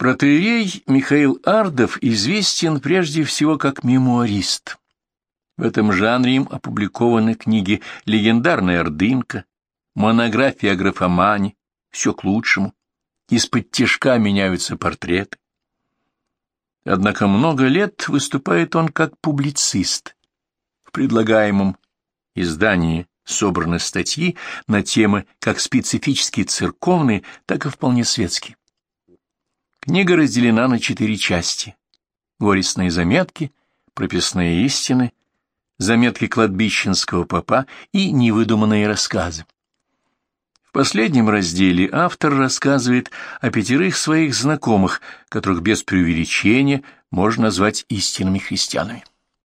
Протеерей Михаил Ардов известен прежде всего как мемуарист. В этом жанре им опубликованы книги «Легендарная Ордынка», «Монография о графомане», «Все к лучшему», «Из-под тяжка меняются портреты». Однако много лет выступает он как публицист. В предлагаемом издании собраны статьи на темы как специфически церковные, так и вполне светские. Книга разделена на четыре части. Горестные заметки, прописные истины, заметки кладбищенского попа и невыдуманные рассказы. В последнем разделе автор рассказывает о пятерых своих знакомых, которых без преувеличения можно назвать истинными христианами.